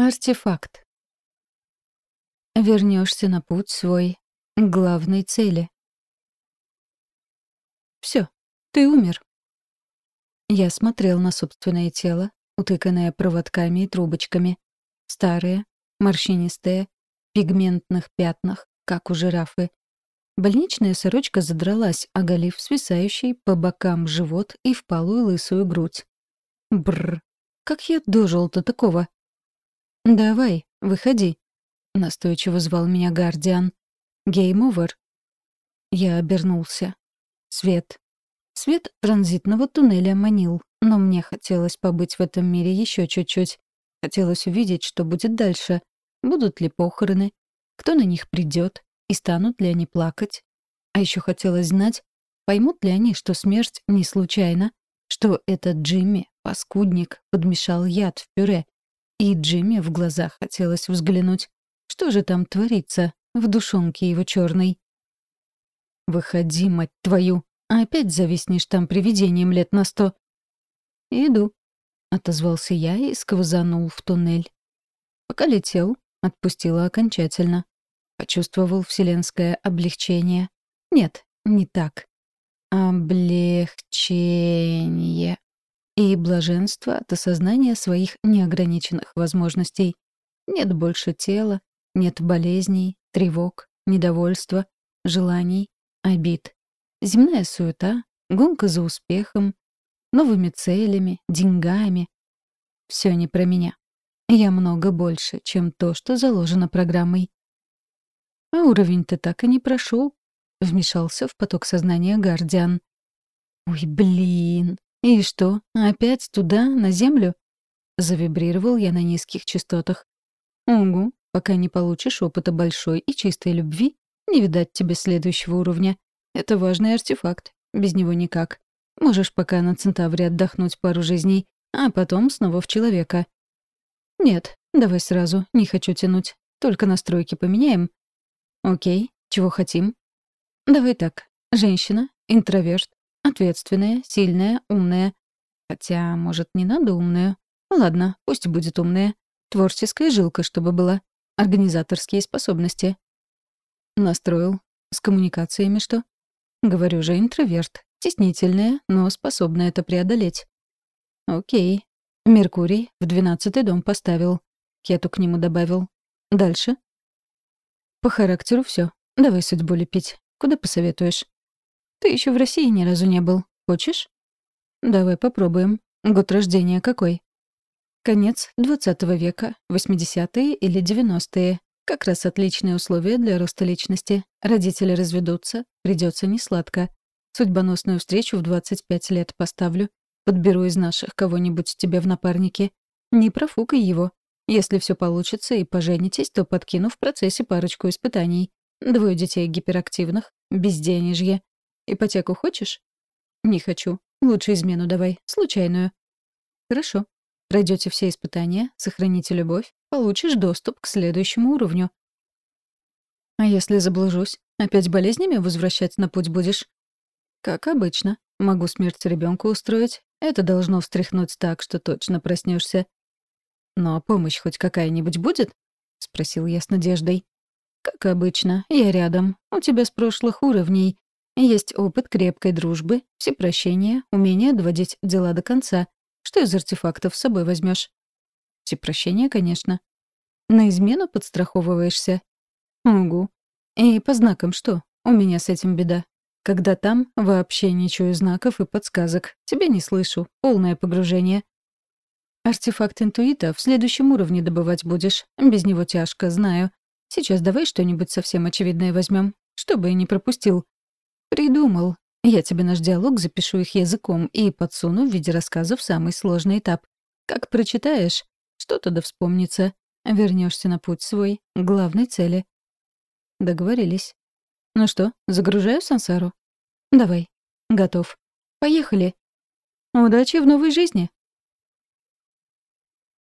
Артефакт. Вернешься на путь свой к главной цели. Все, ты умер. Я смотрел на собственное тело, утыканное проводками и трубочками. Старые, морщинистые, пигментных пятнах, как у жирафы. Больничная сорочка задралась, оголив свисающий по бокам живот и впалую лысую грудь. Бррр, как я дожил до такого? «Давай, выходи», — настойчиво звал меня Гардиан. «Game over». Я обернулся. Свет. Свет транзитного туннеля манил, но мне хотелось побыть в этом мире еще чуть-чуть. Хотелось увидеть, что будет дальше. Будут ли похороны? Кто на них придет? И станут ли они плакать? А еще хотелось знать, поймут ли они, что смерть не случайна, что этот Джимми, паскудник, подмешал яд в пюре, и Джимми в глазах хотелось взглянуть. Что же там творится в душонке его черной? «Выходи, мать твою! А опять зависнешь там привидением лет на сто!» «Иду», — отозвался я и сквозанул в туннель. Пока летел, отпустила окончательно. Почувствовал вселенское облегчение. Нет, не так. Облегчение и блаженство от осознания своих неограниченных возможностей. Нет больше тела, нет болезней, тревог, недовольства, желаний, обид. Земная суета, гонка за успехом, новыми целями, деньгами. Все не про меня. Я много больше, чем то, что заложено программой. А уровень ты так и не прошел, вмешался в поток сознания Гардиан. Ой, блин, «И что, опять туда, на землю?» Завибрировал я на низких частотах. «Угу, пока не получишь опыта большой и чистой любви, не видать тебе следующего уровня. Это важный артефакт, без него никак. Можешь пока на Центавре отдохнуть пару жизней, а потом снова в человека». «Нет, давай сразу, не хочу тянуть. Только настройки поменяем». «Окей, чего хотим?» «Давай так. Женщина, интроверт, Ответственная, сильная, умная. Хотя, может, не надо умная? Ладно, пусть будет умная. Творческая жилка, чтобы была. Организаторские способности. Настроил. С коммуникациями что? Говорю же, интроверт. Стеснительная, но способна это преодолеть. Окей. Меркурий в двенадцатый дом поставил. Кету к нему добавил. Дальше. По характеру все. Давай судьбу лепить. Куда посоветуешь? Ты еще в России ни разу не был. Хочешь? Давай попробуем. Год рождения какой? Конец 20 века, 80-е или 90-е. Как раз отличные условия для роста личности. Родители разведутся, придется несладко. Судьбоносную встречу в 25 лет поставлю. Подберу из наших кого-нибудь тебе в напарники. Не профукай его. Если все получится и поженитесь, то подкину в процессе парочку испытаний. Двое детей гиперактивных, безденежье, Ипотеку хочешь? Не хочу. Лучше измену давай, случайную. Хорошо. Пройдете все испытания, сохраните любовь, получишь доступ к следующему уровню. А если заблужусь, опять болезнями возвращать на путь будешь? Как обычно. Могу смерть ребенка устроить. Это должно встряхнуть так, что точно проснешься. Но помощь хоть какая-нибудь будет? Спросил я с надеждой. Как обычно, я рядом. У тебя с прошлых уровней. Есть опыт крепкой дружбы, всепрощение, умение доводить дела до конца. Что из артефактов с собой возьмешь? Всепрощение, конечно. На измену подстраховываешься? Угу. И по знакам что? У меня с этим беда. Когда там, вообще ничего знаков и подсказок. Тебя не слышу. Полное погружение. Артефакт интуита в следующем уровне добывать будешь. Без него тяжко, знаю. Сейчас давай что-нибудь совсем очевидное возьмем, чтобы не пропустил. «Придумал. Я тебе наш диалог запишу их языком и подсуну в виде рассказа в самый сложный этап. Как прочитаешь, что-то да вспомнится. Вернешься на путь свой, главной цели». Договорились. «Ну что, загружаю сансару?» «Давай. Готов. Поехали». «Удачи в новой жизни!»